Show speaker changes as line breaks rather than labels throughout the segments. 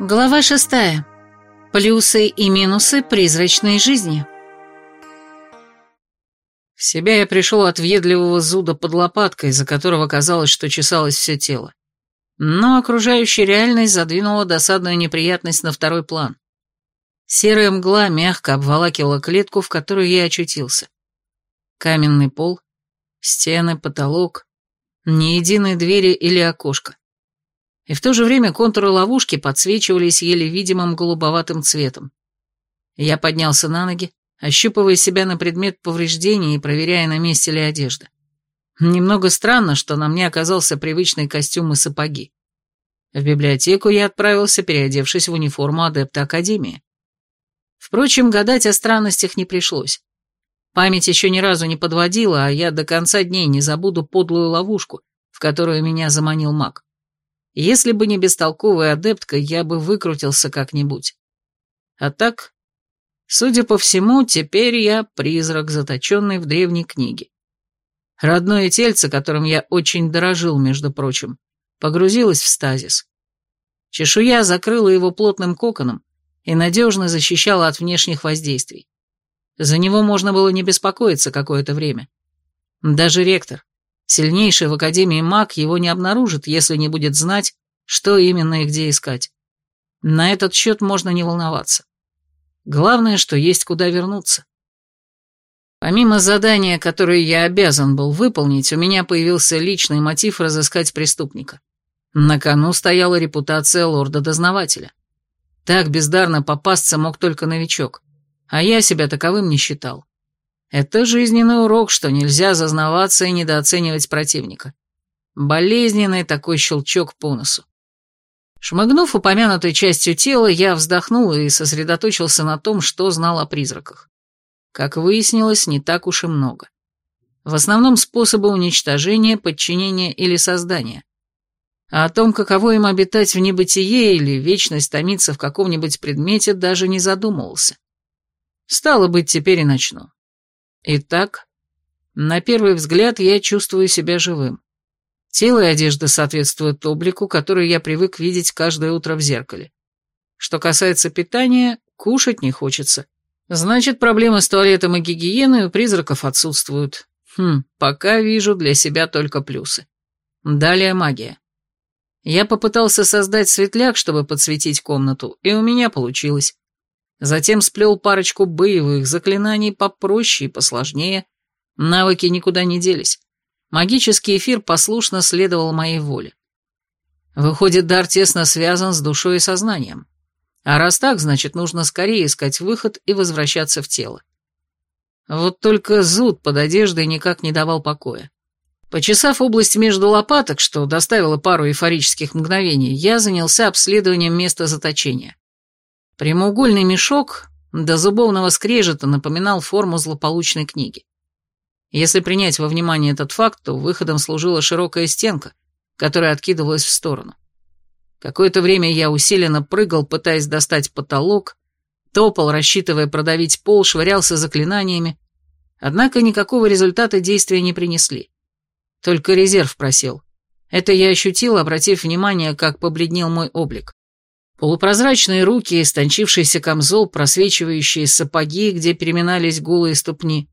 Глава шестая. Плюсы и минусы призрачной жизни.
В себя я пришел от въедливого зуда под лопаткой, из-за которого казалось, что чесалось все тело. Но окружающая реальность задвинула досадную неприятность на второй план. Серая мгла мягко обволакивала клетку, в которой я очутился. Каменный пол, стены, потолок, ни единой двери или окошка. И в то же время контуры ловушки подсвечивались еле видимым голубоватым цветом. Я поднялся на ноги, ощупывая себя на предмет повреждений и проверяя, на месте ли одежда. Немного странно, что на мне оказался привычный костюм и сапоги. В библиотеку я отправился, переодевшись в униформу адепта Академии. Впрочем, гадать о странностях не пришлось. Память еще ни разу не подводила, а я до конца дней не забуду подлую ловушку, в которую меня заманил маг. Если бы не бестолковая адептка, я бы выкрутился как-нибудь. А так, судя по всему, теперь я призрак, заточенный в древней книге. Родное тельце, которым я очень дорожил, между прочим, погрузилось в стазис. Чешуя закрыла его плотным коконом и надежно защищала от внешних воздействий. За него можно было не беспокоиться какое-то время. Даже ректор, сильнейший в Академии маг, его не обнаружит, если не будет знать, что именно и где искать. На этот счет можно не волноваться. Главное, что есть куда вернуться. Помимо задания, которое я обязан был выполнить, у меня появился личный мотив разыскать преступника. На кону стояла репутация лорда-дознавателя. Так бездарно попасться мог только новичок а я себя таковым не считал. Это жизненный урок, что нельзя зазнаваться и недооценивать противника. Болезненный такой щелчок по носу. Шмыгнув упомянутой частью тела, я вздохнул и сосредоточился на том, что знал о призраках. Как выяснилось, не так уж и много. В основном способы уничтожения, подчинения или создания. А о том, каково им обитать в небытие или вечность томиться в каком-нибудь предмете, даже не задумывался. Стало быть, теперь и начну. Итак, на первый взгляд я чувствую себя живым. Тело и одежда соответствуют облику, который я привык видеть каждое утро в зеркале. Что касается питания, кушать не хочется. Значит, проблемы с туалетом и гигиеной у призраков отсутствуют. Хм, пока вижу для себя только плюсы. Далее магия. Я попытался создать светляк, чтобы подсветить комнату, и у меня получилось. Затем сплел парочку боевых заклинаний попроще и посложнее. Навыки никуда не делись. Магический эфир послушно следовал моей воле. Выходит, дар тесно связан с душой и сознанием. А раз так, значит, нужно скорее искать выход и возвращаться в тело. Вот только зуд под одеждой никак не давал покоя. Почесав область между лопаток, что доставило пару эйфорических мгновений, я занялся обследованием места заточения. Прямоугольный мешок до зубовного скрежета напоминал форму злополучной книги. Если принять во внимание этот факт, то выходом служила широкая стенка, которая откидывалась в сторону. Какое-то время я усиленно прыгал, пытаясь достать потолок, топал, рассчитывая продавить пол, швырялся заклинаниями, однако никакого результата действия не принесли. Только резерв просел. Это я ощутил, обратив внимание, как побледнел мой облик. Полупрозрачные руки, истончившийся камзол, просвечивающие сапоги, где переминались голые ступни.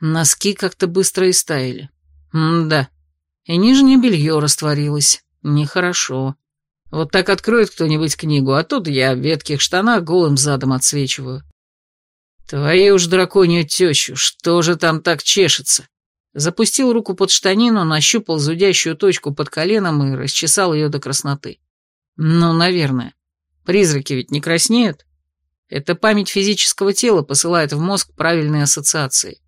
Носки как-то быстро истаяли. М-да. И нижнее белье растворилось. Нехорошо. Вот так откроет кто-нибудь книгу, а тут я в ветких штанах голым задом отсвечиваю. Твою уж драконью тещу, что же там так чешется? Запустил руку под штанину, нащупал зудящую точку под коленом и расчесал ее до красноты. Ну, наверное. Призраки ведь не краснеют. Это память физического тела посылает в мозг правильные ассоциации.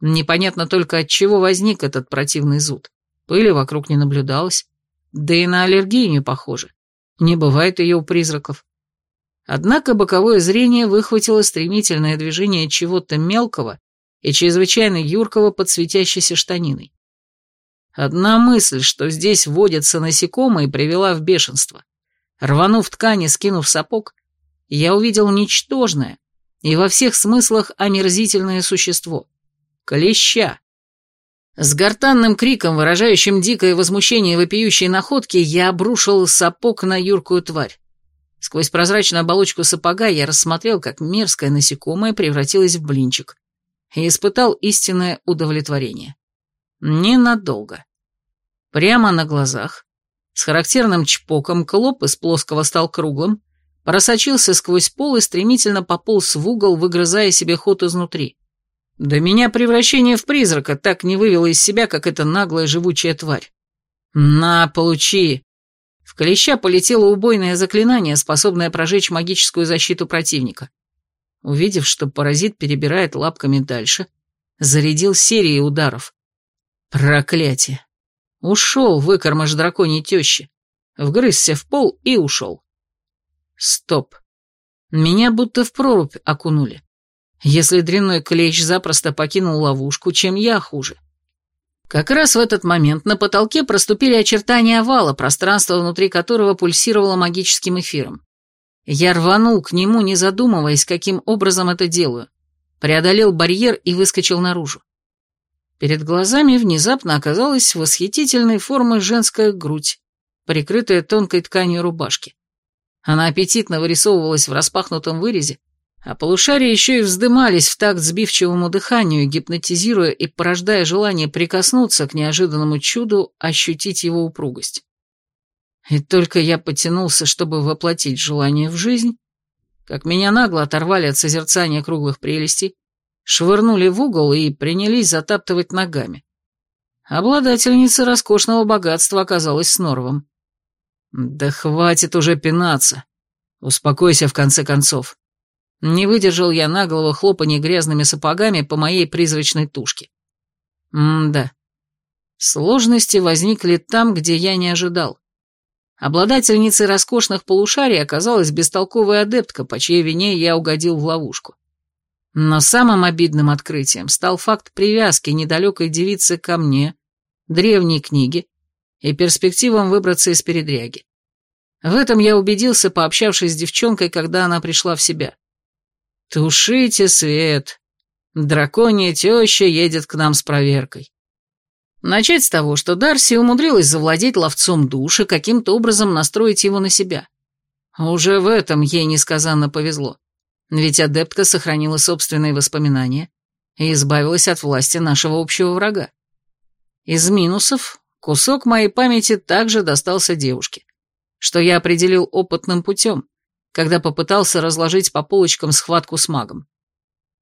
Непонятно только, от чего возник этот противный зуд. Пыли вокруг не наблюдалось. Да и на аллергию не похоже. Не бывает ее у призраков. Однако боковое зрение выхватило стремительное движение чего-то мелкого и чрезвычайно юркого под светящейся штаниной. Одна мысль, что здесь водятся насекомые, привела в бешенство. Рванув ткань и скинув сапог, я увидел ничтожное и во всех смыслах омерзительное существо — клеща. С гортанным криком, выражающим дикое возмущение вопиющей находки, я обрушил сапог на юркую тварь. Сквозь прозрачную оболочку сапога я рассмотрел, как мерзкое насекомое превратилось в блинчик, и испытал истинное удовлетворение. Ненадолго. Прямо на глазах, с характерным чпоком, клоп из плоского стал круглым, просочился сквозь пол и стремительно пополз в угол, выгрызая себе ход изнутри. Да меня превращение в призрака так не вывело из себя, как эта наглая живучая тварь. «На, получи!» В клеща полетело убойное заклинание, способное прожечь магическую защиту противника. Увидев, что паразит перебирает лапками дальше, зарядил серией ударов. Проклятие! Ушел выкормыш драконьей тещи, вгрызся в пол и ушел. Стоп. Меня будто в прорубь окунули. Если дрянной клещ запросто покинул ловушку, чем я хуже? Как раз в этот момент на потолке проступили очертания овала, пространство внутри которого пульсировало магическим эфиром. Я рванул к нему, не задумываясь, каким образом это делаю. Преодолел барьер и выскочил наружу. Перед глазами внезапно оказалась восхитительной формы женская грудь, прикрытая тонкой тканью рубашки. Она аппетитно вырисовывалась в распахнутом вырезе, а полушария еще и вздымались в такт сбивчивому дыханию, гипнотизируя и порождая желание прикоснуться к неожиданному чуду, ощутить его упругость. И только я потянулся, чтобы воплотить желание в жизнь, как меня нагло оторвали от созерцания круглых прелестей, швырнули в угол и принялись затаптывать ногами. Обладательница роскошного богатства оказалась с Норовым. «Да хватит уже пинаться. Успокойся в конце концов. Не выдержал я наглого хлопания грязными сапогами по моей призрачной тушке. М-да. Сложности возникли там, где я не ожидал. Обладательницей роскошных полушарий оказалась бестолковая адептка, по чьей вине я угодил в ловушку. Но самым обидным открытием стал факт привязки недалекой девицы ко мне, древней книги и перспективам выбраться из передряги. В этом я убедился, пообщавшись с девчонкой, когда она пришла в себя. «Тушите свет. Драконья теща едет к нам с проверкой». Начать с того, что Дарси умудрилась завладеть ловцом души, каким-то образом настроить его на себя. Уже в этом ей несказанно повезло. Ведь адептка сохранила собственные воспоминания и избавилась от власти нашего общего врага. Из минусов кусок моей памяти также достался девушке, что я определил опытным путем, когда попытался разложить по полочкам схватку с магом.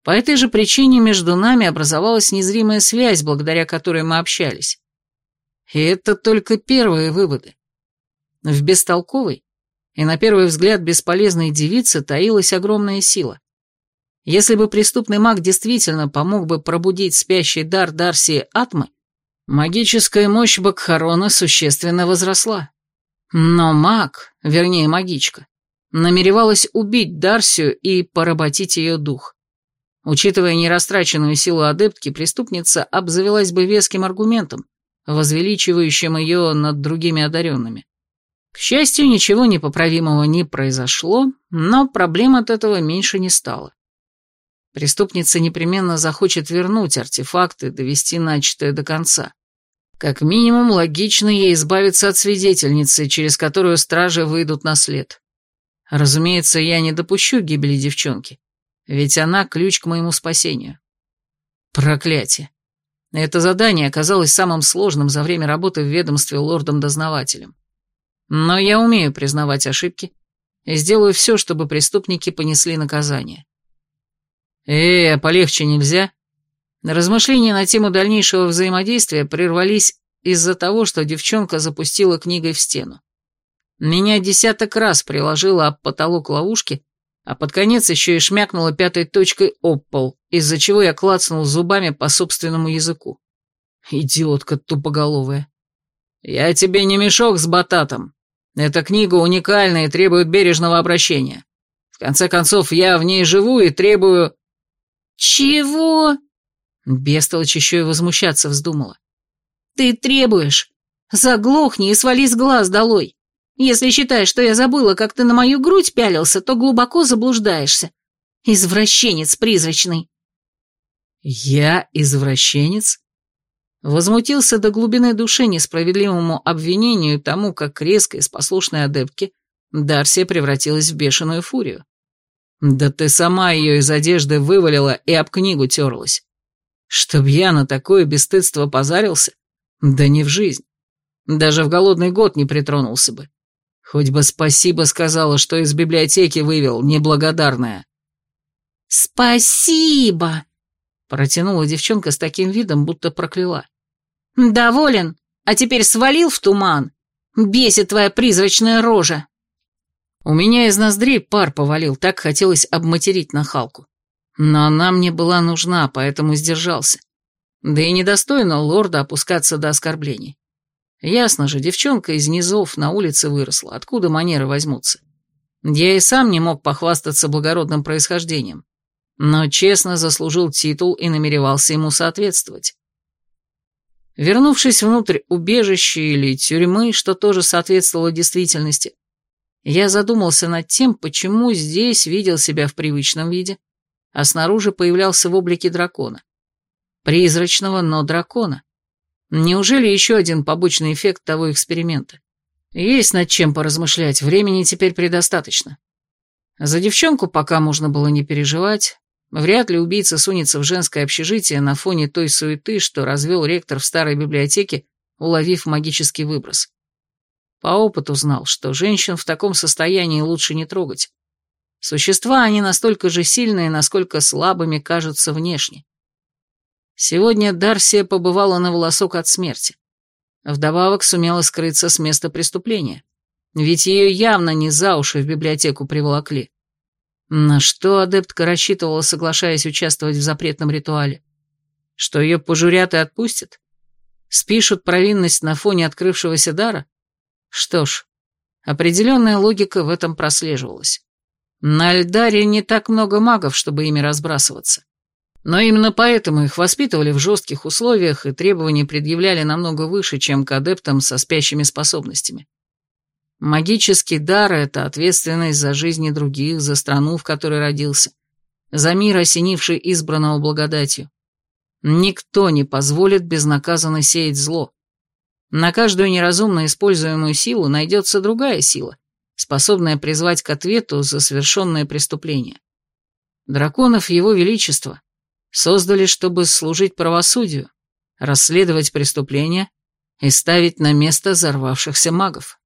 По этой же причине между нами образовалась незримая связь, благодаря которой мы общались. И это только первые выводы. В бестолковой и на первый взгляд бесполезной девице таилась огромная сила. Если бы преступный маг действительно помог бы пробудить спящий дар Дарсии Атмы, магическая мощь Бакхарона существенно возросла. Но маг, вернее магичка, намеревалась убить Дарсию и поработить ее дух. Учитывая нерастраченную силу адептки, преступница обзавелась бы веским аргументом, возвеличивающим ее над другими одаренными. К счастью, ничего непоправимого не произошло, но проблем от этого меньше не стало. Преступница непременно захочет вернуть артефакты, довести начатое до конца. Как минимум, логично ей избавиться от свидетельницы, через которую стражи выйдут на след. Разумеется, я не допущу гибели девчонки, ведь она ключ к моему спасению. Проклятие. Это задание оказалось самым сложным за время работы в ведомстве лордом-дознавателем. Но я умею признавать ошибки и сделаю все, чтобы преступники понесли наказание. «Эй, а полегче нельзя?» Размышления на тему дальнейшего взаимодействия прервались из-за того, что девчонка запустила книгой в стену. Меня десяток раз приложила об потолок ловушки, а под конец еще и шмякнула пятой точкой об пол, из-за чего я клацнул зубами по собственному языку. Идиотка тупоголовая. «Я тебе не мешок с бататом. Эта книга уникальна и требует бережного обращения. В конце концов, я в ней живу и требую...» «Чего?» Бестолочь еще и возмущаться вздумала. «Ты требуешь? Заглохни и свали с глаз долой. Если считаешь, что я забыла, как ты на мою грудь пялился, то глубоко заблуждаешься. Извращенец призрачный». «Я извращенец?» Возмутился до глубины души несправедливому обвинению тому, как резко из послушной адептки Дарсия превратилась в бешеную фурию. Да ты сама ее из одежды вывалила и об книгу терлась. Чтоб я на такое бесстыдство позарился? Да не в жизнь. Даже в голодный год не притронулся бы. Хоть бы спасибо сказала, что из библиотеки вывел, неблагодарная.
«Спасибо!» — протянула девчонка с таким видом, будто прокляла. «Доволен? А теперь свалил в туман? Бесит твоя призрачная рожа!»
У меня из ноздрей пар повалил, так хотелось обматерить нахалку. Но она мне была нужна, поэтому сдержался. Да и недостойно лорда опускаться до оскорблений. Ясно же, девчонка из низов на улице выросла, откуда манеры возьмутся. Я и сам не мог похвастаться благородным происхождением, но честно заслужил титул и намеревался ему соответствовать. Вернувшись внутрь убежища или тюрьмы, что тоже соответствовало действительности, я задумался над тем, почему здесь видел себя в привычном виде, а снаружи появлялся в облике дракона. Призрачного, но дракона. Неужели еще один побочный эффект того эксперимента? Есть над чем поразмышлять, времени теперь предостаточно. За девчонку пока можно было не переживать. Вряд ли убийца сунется в женское общежитие на фоне той суеты, что развел ректор в старой библиотеке, уловив магический выброс. По опыту знал, что женщин в таком состоянии лучше не трогать. Существа они настолько же сильные, насколько слабыми кажутся внешне. Сегодня Дарсия побывала на волосок от смерти. Вдобавок сумела скрыться с места преступления. Ведь ее явно не за уши в библиотеку приволокли. На что адептка рассчитывала, соглашаясь участвовать в запретном ритуале? Что ее пожурят и отпустят? Спишут провинность на фоне открывшегося дара? Что ж, определенная логика в этом прослеживалась. На Альдаре не так много магов, чтобы ими разбрасываться. Но именно поэтому их воспитывали в жестких условиях и требования предъявляли намного выше, чем к адептам со спящими способностями. Магический дар — это ответственность за жизни других, за страну, в которой родился, за мир, осенивший избранного благодатью. Никто не позволит безнаказанно сеять зло. На каждую неразумно используемую силу найдется другая сила, способная призвать к ответу за совершенное преступление. Драконов Его Величества создали, чтобы служить правосудию, расследовать преступления и ставить на место взорвавшихся магов.